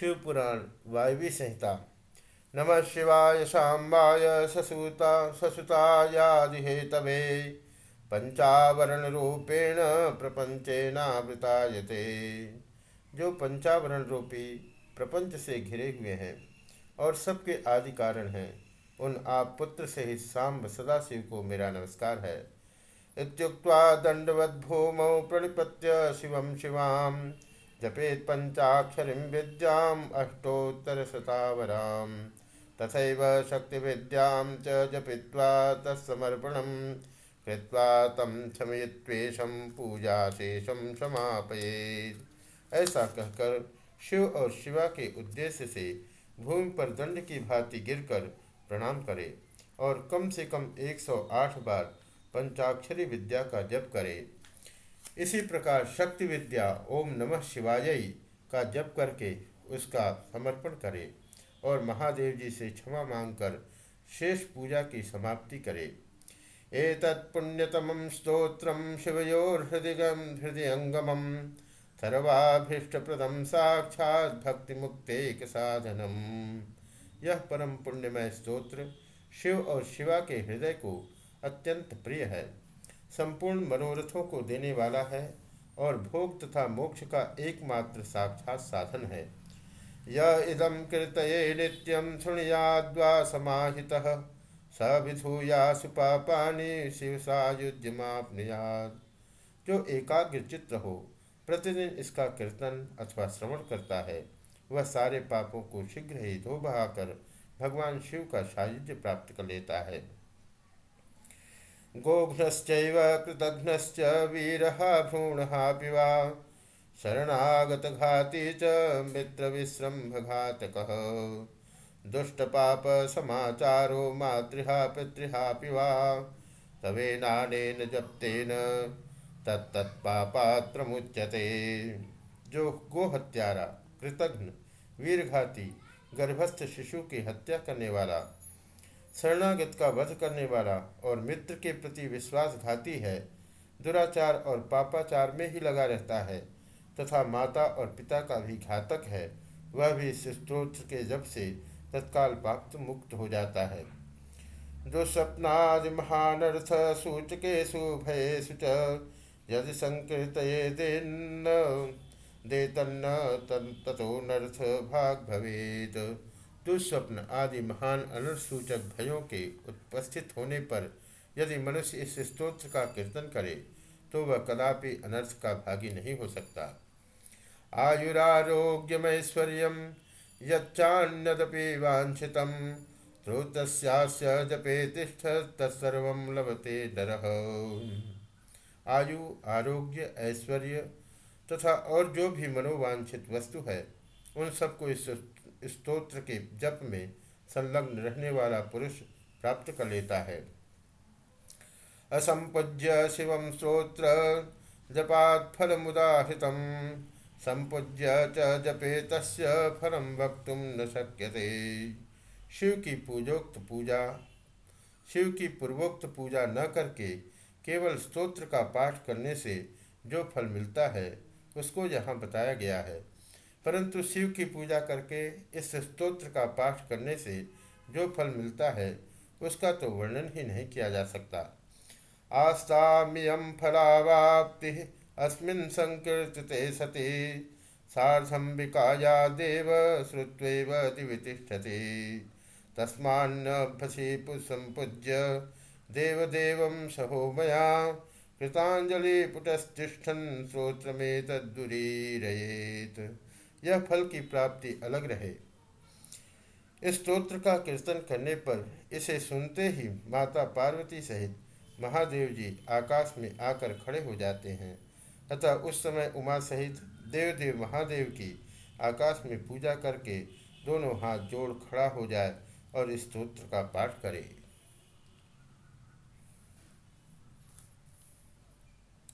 शिवपुराण वायवी संहिता। नमः शिवाय शाम्बाय ससुता, ससुतायादिहेतवे। पंचावरण रूपेण प्रपंचेनावृतायते। जो पंचावरण रूपी प्रपंच से घिरे हुए हैं और सबके आदि कारण हैं, उन आप पुत्र से ही सांब सदाशिव को मेरा नमस्कार है। इत्युक्त्वा दंडवद् भूमौ प्रणिपत्य शिवम शिवाम। जपेत पंचाक्षरी विद्याम तथैव शक्तिविद्यां च जपित्वा तत्समर्पणं कृत्वा तं क्षमयत्वेषं पूजाशेषं समापयेत्। ऐसा कहकर शिव और शिवा के उद्देश्य से भूमि पर दंड की भांति गिरकर प्रणाम करे और कम से कम 108 बार पंचाक्षरी विद्या का जप करे। इसी प्रकार शक्ति विद्या ओम नमः शिवाय का जप करके उसका समर्पण करे और महादेव जी से क्षमा मांगकर शेष पूजा की समाप्ति करे। एतत्पुण्यतमं स्तोत्रं शिवयोर्हृदिगं हृदयङ्गमं सर्वाभीष्टप्रदं साक्षात् भक्तिमुक्तेक साधनम यह परम पुण्यमय स्तोत्र शिव और शिवा के हृदय को अत्यंत प्रिय है। संपूर्ण मनोरथों को देने वाला है और भोग तथा मोक्ष का एकमात्र साक्षात साधन है। य इदम कीर्तये नित्यम शृणुयाद्वा समाहितः। स विधूया सुपापानि शिव सायुज्यमापनुयाद जो एकाग्र चित्र हो, प्रतिदिन इसका कीर्तन अथवा श्रवण करता है, वह सारे पापों को शीघ्र ही धो बहाकर भगवान शिव का सायुज्य प्राप्त कर लेता है। गोघ्नश्चैव कृतघ्नश्च वीरः भ्रूणः पिवा। शरणागतघाती च मित्रविश्रम्भघातकः। दुष्टपापसमाचारो मातृहा पितृहा पिवा। तवे तवेनानेन जप्तेन तत्तत्पापात्रमुच्यते। जो गोहत्यारा, कृतघ्न, वीरघाती, गर्भस्थ शिशु की हत्या करने वाला शरणागत का वध करने वाला और मित्र के प्रति विश्वासघाती है, दुराचार और पापाचार में ही लगा रहता है, तथा माता और पिता का भी घातक है, वह भी इस स्त्रोत्र के जब से तत्काल पाप मुक्त हो जाता है। दुस्वप्नादि महानर्थ सूचके सुभयेशु च यदि संकृत देन्न, देतन्न नर्थ भाग भवेद। दुस्वप्न आदि महान अनर्सूचक भयों के उपस्थित होने पर यदि मनुष्य इस स्तोत्र का कीर्तन करे तो वह कदापि अनर्थ का भागी नहीं हो सकता। आयुरारोग्यमैश्वर्य यच्चान्यदपि वांछित जपे तिष्ठ तत्सर्व लभते नर। आयु, आरोग्य, ऐश्वर्य तथा और जो भी मनोवांछित वस्तु है, उन सबको इस स्तोत्र के जप में संलग्न रहने वाला पुरुष प्राप्त कर लेता है। असंपूज्य शिव स्त्रोत्र जपात फल मुदाहृत संपूज्य च जपे तस् फलम वक्त न शक्यते। शिव की पूजोक्त पूजा, शिव की पूर्वोक्त पूजा न करके केवल स्तोत्र का पाठ करने से जो फल मिलता है, उसको यहाँ बताया गया है। परंतु शिव की पूजा करके इस स्तोत्र का पाठ करने से जो फल मिलता है, उसका तो वर्णन ही नहीं किया जा सकता। आस्तामियम फलावाप्ति अस्मिन् संकीर्तते सति, सार्धम्बिकाया देव श्रुत्वैव दिवितिष्ठति तस्मान्नभसि संपूज्य देवदेवं सहो मया कृताञ्जलिपुटस्तिष्ठन् श्रोत्रमेतद्दुरीरयेत्। यह फल की प्राप्ति अलग रहे। इस स्त्रोत्र का कीर्तन करने पर इसे सुनते ही माता पार्वती सहित महादेव जी आकाश में आकर खड़े हो जाते हैं। अतः उस समय उमा सहित देव देव महादेव की आकाश में पूजा करके दोनों हाथ जोड़ खड़ा हो जाए और इस स्त्रोत्र का पाठ करे।